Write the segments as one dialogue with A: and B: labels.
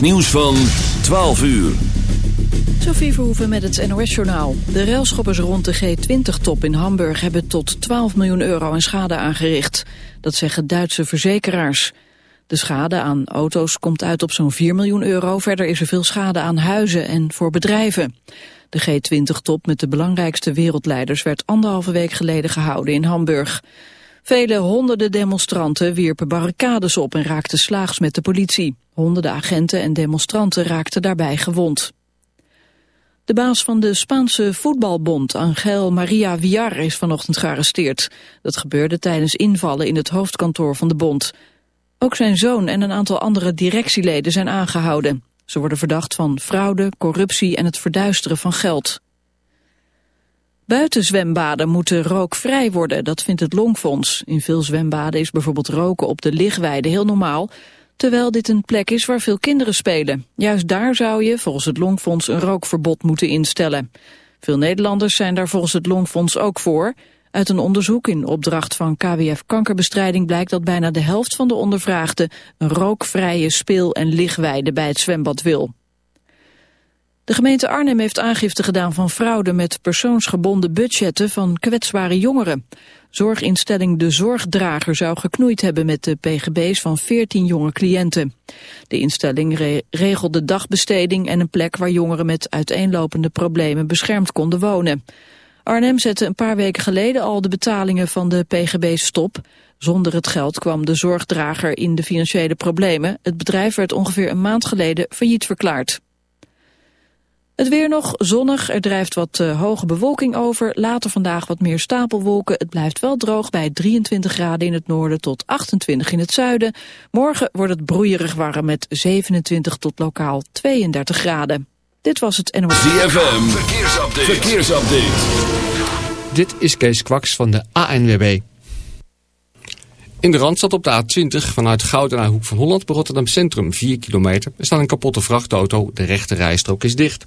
A: Nieuws van 12 uur.
B: Sophie Verhoeven met het NOS-journaal. De railschoppers rond de G20-top in Hamburg hebben tot 12 miljoen euro aan schade aangericht. Dat zeggen Duitse verzekeraars. De schade aan auto's komt uit op zo'n 4 miljoen euro. Verder is er veel schade aan huizen en voor bedrijven. De G20-top met de belangrijkste wereldleiders werd anderhalve week geleden gehouden in Hamburg. Vele honderden demonstranten wierpen barricades op en raakten slaags met de politie. Honderden agenten en demonstranten raakten daarbij gewond. De baas van de Spaanse voetbalbond, Angel Maria Villar, is vanochtend gearresteerd. Dat gebeurde tijdens invallen in het hoofdkantoor van de bond. Ook zijn zoon en een aantal andere directieleden zijn aangehouden. Ze worden verdacht van fraude, corruptie en het verduisteren van geld. Buitenzwembaden moeten rookvrij worden, dat vindt het Longfonds. In veel zwembaden is bijvoorbeeld roken op de lichtweide heel normaal... terwijl dit een plek is waar veel kinderen spelen. Juist daar zou je, volgens het Longfonds, een rookverbod moeten instellen. Veel Nederlanders zijn daar volgens het Longfonds ook voor... Uit een onderzoek in opdracht van KWF Kankerbestrijding blijkt dat bijna de helft van de ondervraagden een rookvrije speel- en lichtweide bij het zwembad wil. De gemeente Arnhem heeft aangifte gedaan van fraude met persoonsgebonden budgetten van kwetsbare jongeren. Zorginstelling De Zorgdrager zou geknoeid hebben met de pgb's van 14 jonge cliënten. De instelling regelde dagbesteding en een plek waar jongeren met uiteenlopende problemen beschermd konden wonen. Arnhem zette een paar weken geleden al de betalingen van de pgb stop. Zonder het geld kwam de zorgdrager in de financiële problemen. Het bedrijf werd ongeveer een maand geleden failliet verklaard. Het weer nog zonnig, er drijft wat uh, hoge bewolking over. Later vandaag wat meer stapelwolken. Het blijft wel droog bij 23 graden in het noorden tot 28 in het zuiden. Morgen wordt het broeierig warm met 27 tot lokaal 32 graden. Dit was het NOS.
A: ZFM, verkeersupdate. verkeersupdate.
C: Dit is Kees Kwaks van de ANWB. In de Randstad op de A20 vanuit Gouden naar Hoek van Holland bij Rotterdam Centrum 4 kilometer. Er staat een kapotte vrachtauto, de rechte rijstrook is dicht.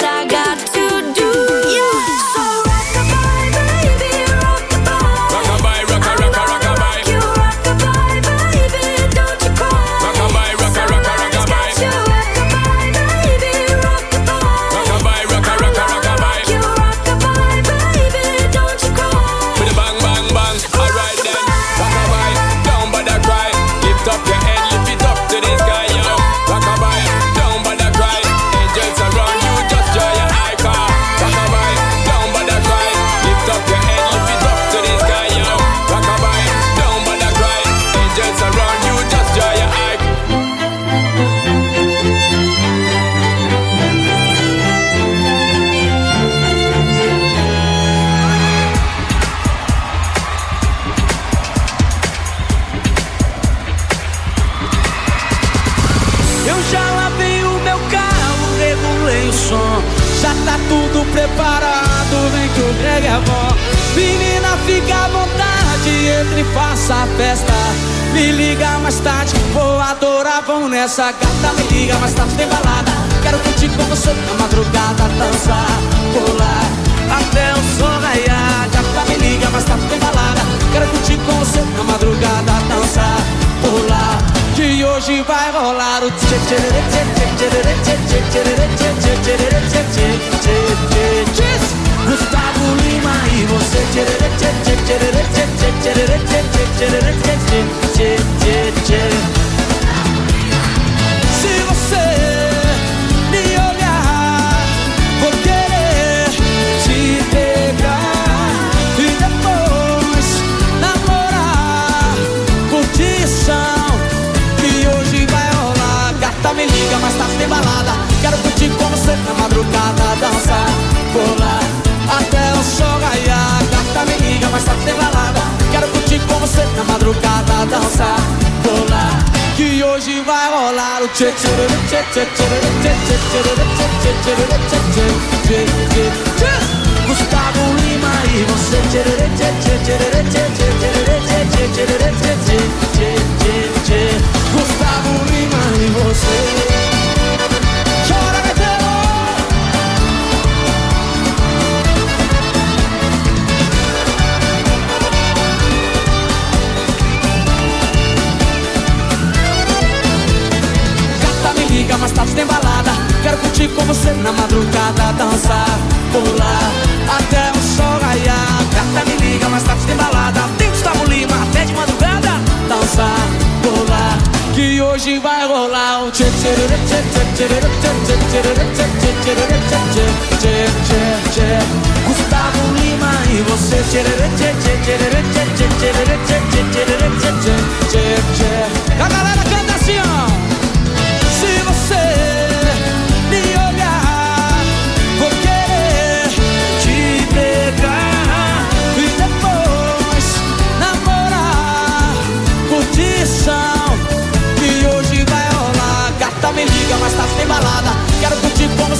D: essa
E: with it.
F: Gustavo Lima e você.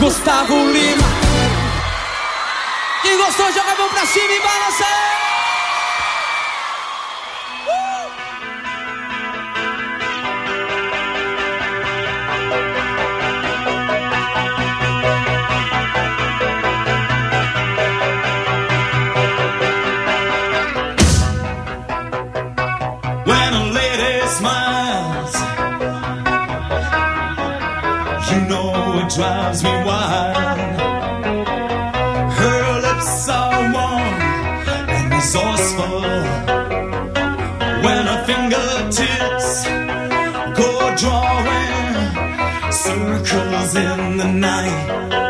G: Gustavo Lima. Quem gostou, joga a mão pra cima e balança
H: drives me in the night.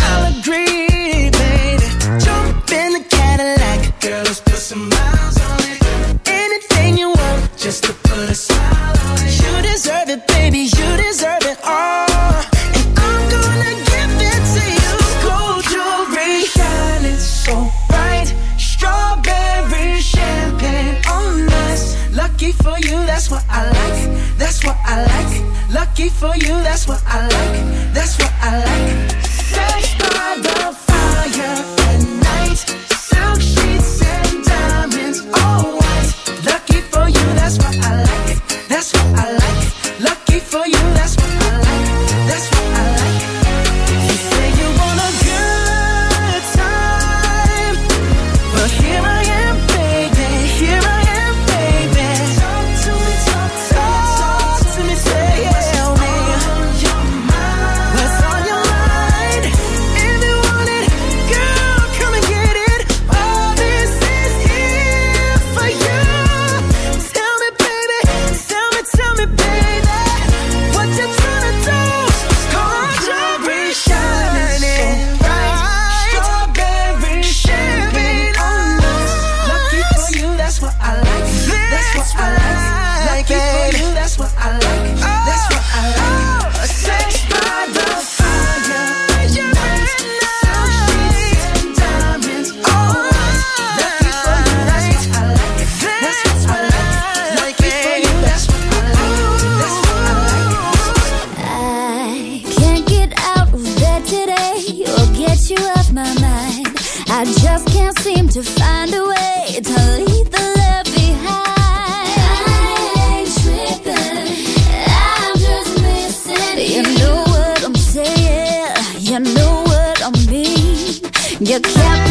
I: You
J: kept